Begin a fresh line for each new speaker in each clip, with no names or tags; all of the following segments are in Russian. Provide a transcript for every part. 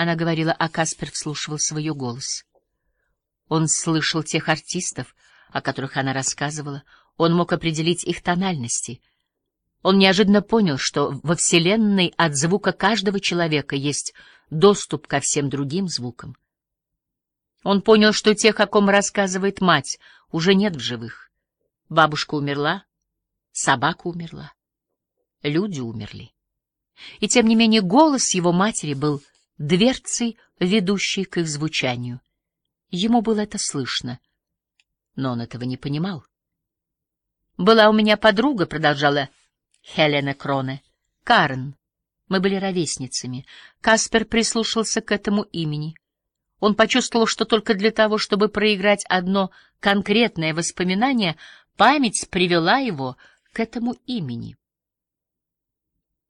Она говорила, а Каспер вслушивался в ее голос. Он слышал тех артистов, о которых она рассказывала, он мог определить их тональности. Он неожиданно понял, что во Вселенной от звука каждого человека есть доступ ко всем другим звукам. Он понял, что тех, о ком рассказывает мать, уже нет в живых. Бабушка умерла, собака умерла, люди умерли. И тем не менее голос его матери был дверцей, ведущей к их звучанию. Ему было это слышно, но он этого не понимал. «Была у меня подруга», — продолжала Хелена Кроне, — «Карен. Мы были ровесницами. Каспер прислушался к этому имени. Он почувствовал, что только для того, чтобы проиграть одно конкретное воспоминание, память привела его к этому имени.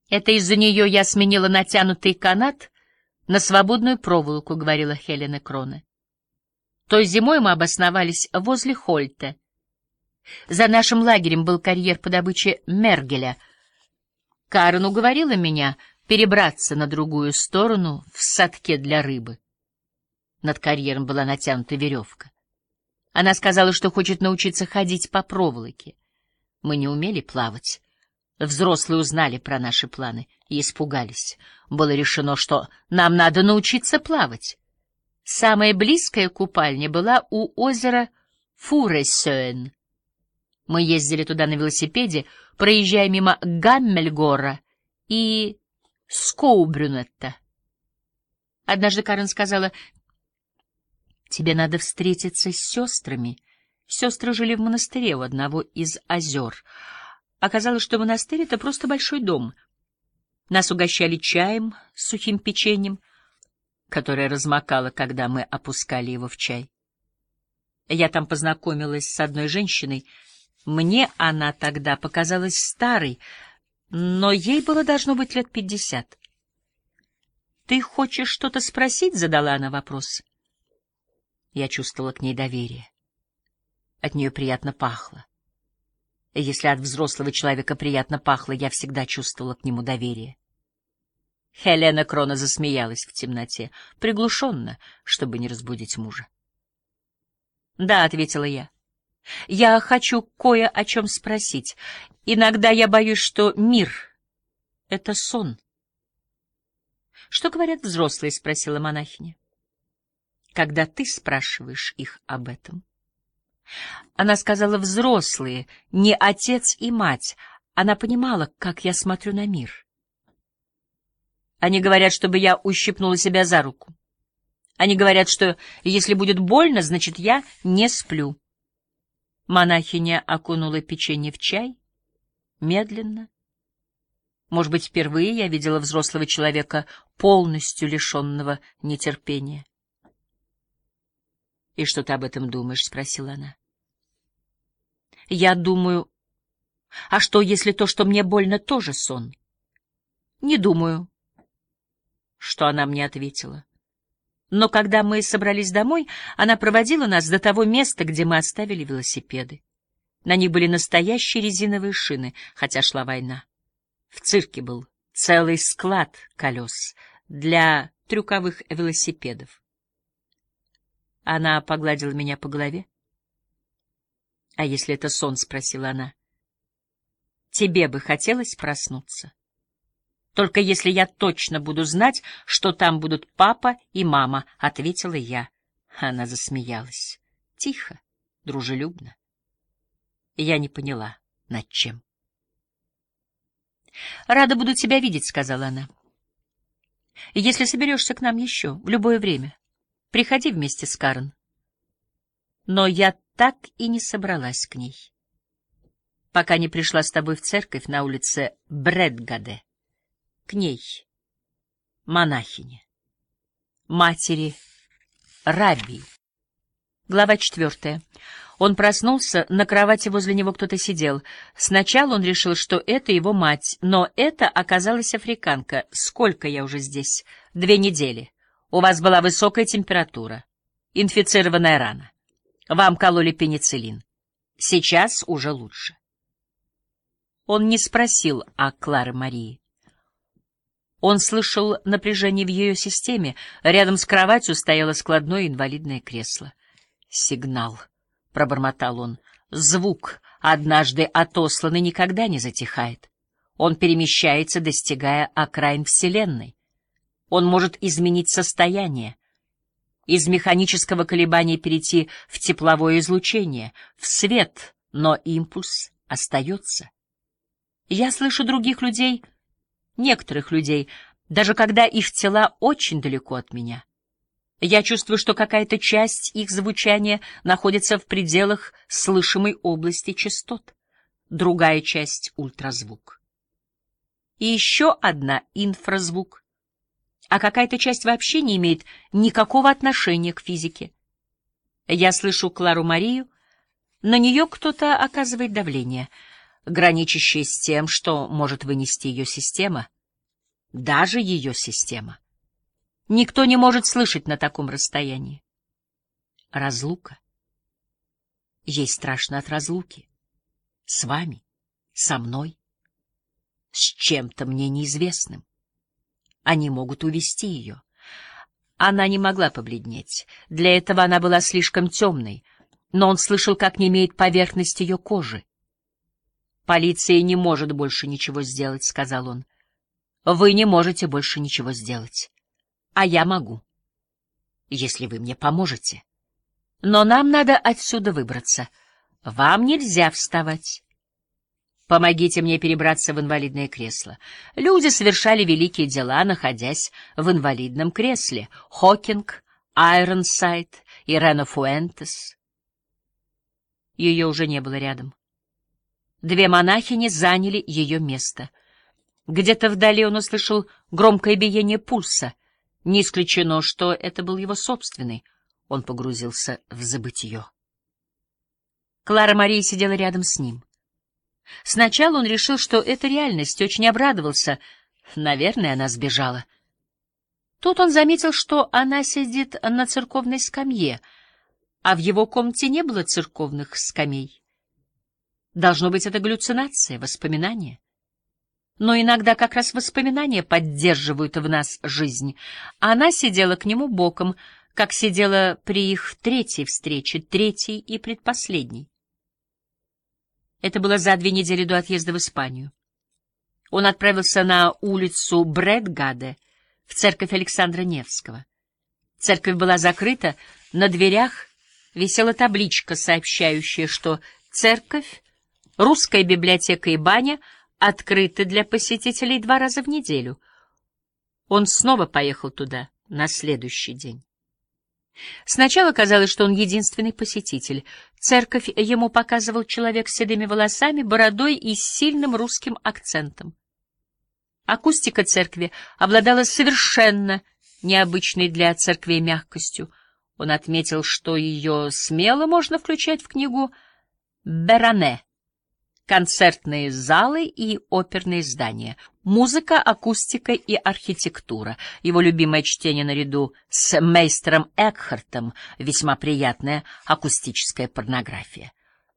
«Это из-за нее я сменила натянутый канат на свободную проволоку», — говорила Хелена Кроне. Той зимой мы обосновались возле Хольта. За нашим лагерем был карьер по добыче Мергеля. Карен уговорила меня перебраться на другую сторону в садке для рыбы. Над карьером была натянута веревка. Она сказала, что хочет научиться ходить по проволоке. Мы не умели плавать. Взрослые узнали про наши планы и испугались. Было решено, что нам надо научиться плавать. Самая близкая купальня была у озера Фуресёен. Мы ездили туда на велосипеде, проезжая мимо Гаммельгора и Скоубрюнетта. Однажды Карен сказала, Тебе надо встретиться с сестрами. Сестры жили в монастыре у одного из озер. Оказалось, что монастырь — это просто большой дом. Нас угощали чаем с сухим печеньем, которое размокало, когда мы опускали его в чай. Я там познакомилась с одной женщиной. Мне она тогда показалась старой, но ей было должно быть лет пятьдесят. «Ты хочешь что-то спросить?» — задала она вопрос. Я чувствовала к ней доверие. От нее приятно пахло. Если от взрослого человека приятно пахло, я всегда чувствовала к нему доверие. Хелена Крона засмеялась в темноте, приглушенно, чтобы не разбудить мужа. — Да, — ответила я. — Я хочу кое о чем спросить. Иногда я боюсь, что мир — это сон. — Что говорят взрослые? — спросила монахиня когда ты спрашиваешь их об этом. Она сказала взрослые, не отец и мать. Она понимала, как я смотрю на мир. Они говорят, чтобы я ущипнула себя за руку. Они говорят, что если будет больно, значит, я не сплю. Монахиня окунула печенье в чай, медленно. Может быть, впервые я видела взрослого человека, полностью лишенного нетерпения. — И что ты об этом думаешь? — спросила она. — Я думаю... А что, если то, что мне больно, тоже сон? — Не думаю. Что она мне ответила. Но когда мы собрались домой, она проводила нас до того места, где мы оставили велосипеды. На них были настоящие резиновые шины, хотя шла война. В цирке был целый склад колес для трюковых велосипедов. Она погладила меня по голове. — А если это сон? — спросила она. — Тебе бы хотелось проснуться? Только если я точно буду знать, что там будут папа и мама, — ответила я. Она засмеялась. Тихо, дружелюбно. Я не поняла, над чем. — Рада буду тебя видеть, — сказала она. — Если соберешься к нам еще, в любое время. Приходи вместе с Карен. Но я так и не собралась к ней, пока не пришла с тобой в церковь на улице Бредгаде. К ней, монахине, матери Раби. Глава четвертая. Он проснулся, на кровати возле него кто-то сидел. Сначала он решил, что это его мать, но это оказалась африканка. Сколько я уже здесь? Две недели. У вас была высокая температура, инфицированная рана. Вам кололи пенициллин. Сейчас уже лучше. Он не спросил о Кларе Марии. Он слышал напряжение в ее системе. Рядом с кроватью стояло складное инвалидное кресло. «Сигнал», — пробормотал он, — «звук, однажды отосланный, никогда не затихает. Он перемещается, достигая окраин Вселенной. Он может изменить состояние, из механического колебания перейти в тепловое излучение, в свет, но импульс остается. Я слышу других людей, некоторых людей, даже когда их тела очень далеко от меня. Я чувствую, что какая-то часть их звучания находится в пределах слышимой области частот, другая часть — ультразвук. И еще одна — инфразвук, а какая-то часть вообще не имеет никакого отношения к физике. Я слышу Клару Марию, на нее кто-то оказывает давление, граничащее с тем, что может вынести ее система, даже ее система. Никто не может слышать на таком расстоянии. Разлука. Ей страшно от разлуки. С вами, со мной, с чем-то мне неизвестным. Они могут увести ее. Она не могла побледнеть. Для этого она была слишком темной, но он слышал, как не имеет поверхность ее кожи. «Полиция не может больше ничего сделать», — сказал он. «Вы не можете больше ничего сделать. А я могу, если вы мне поможете. Но нам надо отсюда выбраться. Вам нельзя вставать. Помогите мне перебраться в инвалидное кресло. Люди совершали великие дела, находясь в инвалидном кресле. Хокинг, Айронсайд, Ирена Фуэнтес. Ее уже не было рядом. Две монахини заняли ее место. Где-то вдали он услышал громкое биение пульса. Не исключено, что это был его собственный. Он погрузился в забытье. Клара Мария сидела рядом с ним. Сначала он решил, что это реальность, очень обрадовался. Наверное, она сбежала. Тут он заметил, что она сидит на церковной скамье, а в его комнате не было церковных скамей. Должно быть, это галлюцинация, воспоминание. Но иногда как раз воспоминания поддерживают в нас жизнь. Она сидела к нему боком, как сидела при их третьей встрече, третьей и предпоследней. Это было за две недели до отъезда в Испанию. Он отправился на улицу Брэдгаде, в церковь Александра Невского. Церковь была закрыта, на дверях висела табличка, сообщающая, что церковь, русская библиотека и баня открыты для посетителей два раза в неделю. Он снова поехал туда на следующий день. Сначала казалось, что он единственный посетитель. Церковь ему показывал человек с седыми волосами, бородой и с сильным русским акцентом. Акустика церкви обладала совершенно необычной для церквей мягкостью. Он отметил, что ее смело можно включать в книгу «Беране» концертные залы и оперные здания, музыка, акустика и архитектура. Его любимое чтение наряду с мейстером Экхартом, весьма приятная акустическая порнография.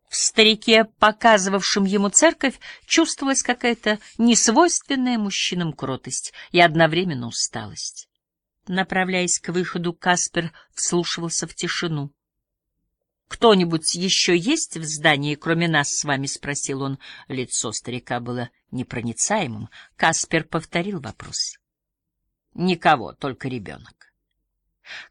В старике, показывавшем ему церковь, чувствовалась какая-то несвойственная мужчинам кротость и одновременно усталость. Направляясь к выходу, Каспер вслушивался в тишину. «Кто-нибудь еще есть в здании, кроме нас с вами?» — спросил он. Лицо старика было непроницаемым. Каспер повторил вопрос. «Никого, только ребенок».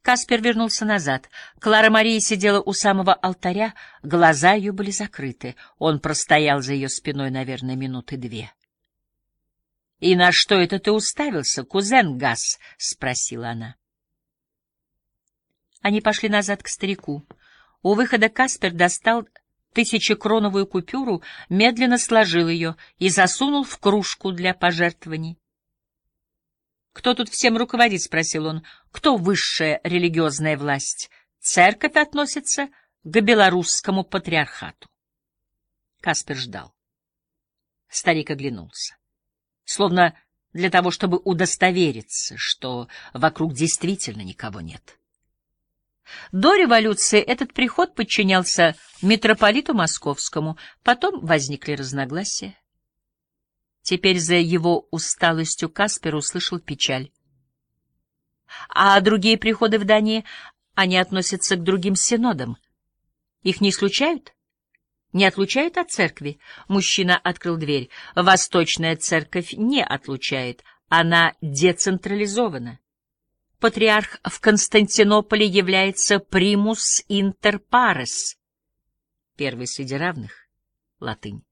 Каспер вернулся назад. Клара Мария сидела у самого алтаря, глаза ее были закрыты. Он простоял за ее спиной, наверное, минуты две. — И на что это ты уставился, кузен Гас? — спросила она. Они пошли назад к старику. У выхода Каспер достал тысячекроновую купюру, медленно сложил ее и засунул в кружку для пожертвований. «Кто тут всем руководит?» — спросил он. «Кто высшая религиозная власть? Церковь относится к белорусскому патриархату». Каспер ждал. Старик оглянулся. Словно для того, чтобы удостовериться, что вокруг действительно никого нет. До революции этот приход подчинялся митрополиту Московскому, потом возникли разногласия. Теперь за его усталостью Каспер услышал печаль. А другие приходы в Дании, они относятся к другим синодам. Их не случают? Не отлучают от церкви? Мужчина открыл дверь. Восточная церковь не отлучает. Она децентрализована. Патриарх в Константинополе является примус интер парес, первый среди равных, латынь.